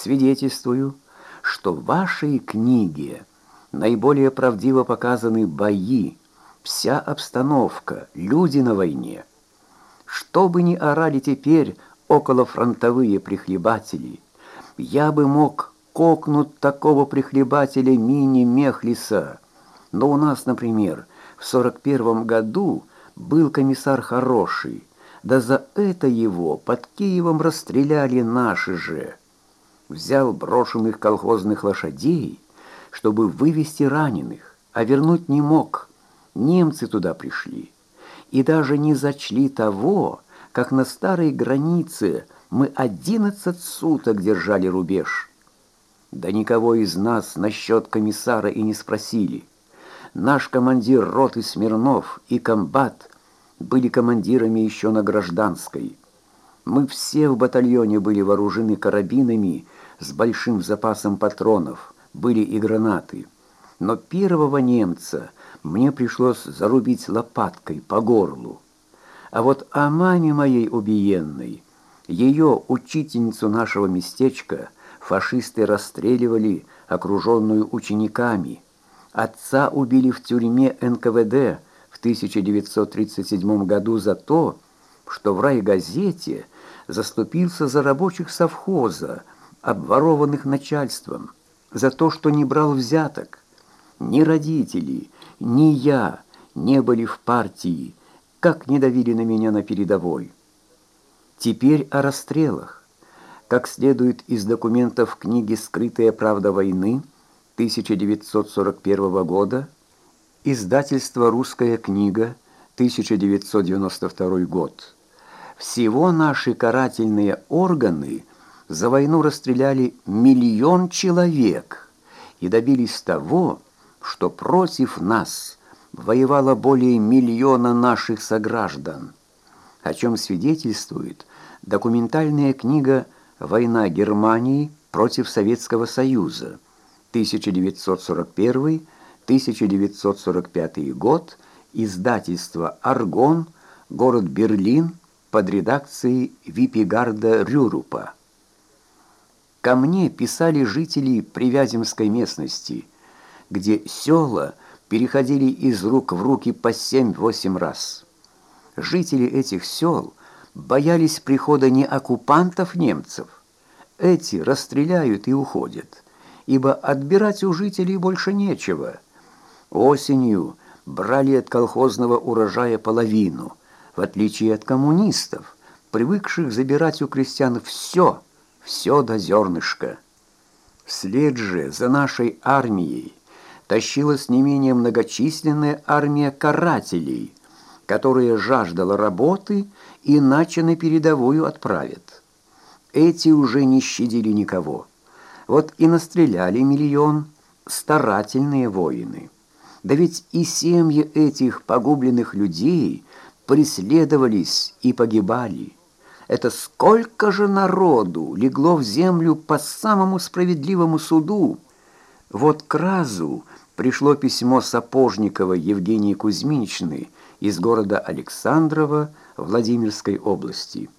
свидетельствую, что в вашей книге наиболее правдиво показаны бои, вся обстановка, люди на войне. Что бы ни орали теперь околофронтовые прихлебатели, я бы мог кокнуть такого прихлебателя мини-мехлиса. Но у нас, например, в сорок первом году был комиссар хороший, да за это его под Киевом расстреляли наши же. Взял брошенных колхозных лошадей, чтобы вывести раненых, а вернуть не мог. Немцы туда пришли. И даже не зачли того, как на старой границе мы одиннадцать суток держали рубеж. Да никого из нас насчет комиссара и не спросили. Наш командир роты Смирнов и комбат были командирами еще на гражданской. Мы все в батальоне были вооружены карабинами с большим запасом патронов, были и гранаты. Но первого немца мне пришлось зарубить лопаткой по горлу. А вот о маме моей убиенной, ее учительницу нашего местечка, фашисты расстреливали, окруженную учениками. Отца убили в тюрьме НКВД в 1937 году за то, что в райгазете заступился за рабочих совхоза, обворованных начальством, за то, что не брал взяток. Ни родители, ни я не были в партии, как не давили на меня на передовой. Теперь о расстрелах. Как следует из документов книги «Скрытая правда войны» 1941 года, издательство «Русская книга» 1992 год, всего наши карательные органы за войну расстреляли миллион человек и добились того, что против нас воевало более миллиона наших сограждан, о чем свидетельствует документальная книга «Война Германии против Советского Союза» 1941-1945 год, издательство «Аргон», город Берлин, под редакцией Випигарда Рюрупа. Ко мне писали жители Привяземской местности – где села переходили из рук в руки по семь-восемь раз. Жители этих сел боялись прихода не оккупантов немцев. Эти расстреляют и уходят, ибо отбирать у жителей больше нечего. Осенью брали от колхозного урожая половину, в отличие от коммунистов, привыкших забирать у крестьян все, все до зернышка. Вслед же за нашей армией тащилась не менее многочисленная армия карателей, которая жаждала работы, иначе на передовую отправят. Эти уже не щадили никого. Вот и настреляли миллион старательные воины. Да ведь и семьи этих погубленных людей преследовались и погибали. Это сколько же народу легло в землю по самому справедливому суду. Вот к разу пришло письмо Сапожникова Евгении Кузьминичны из города Александрова Владимирской области.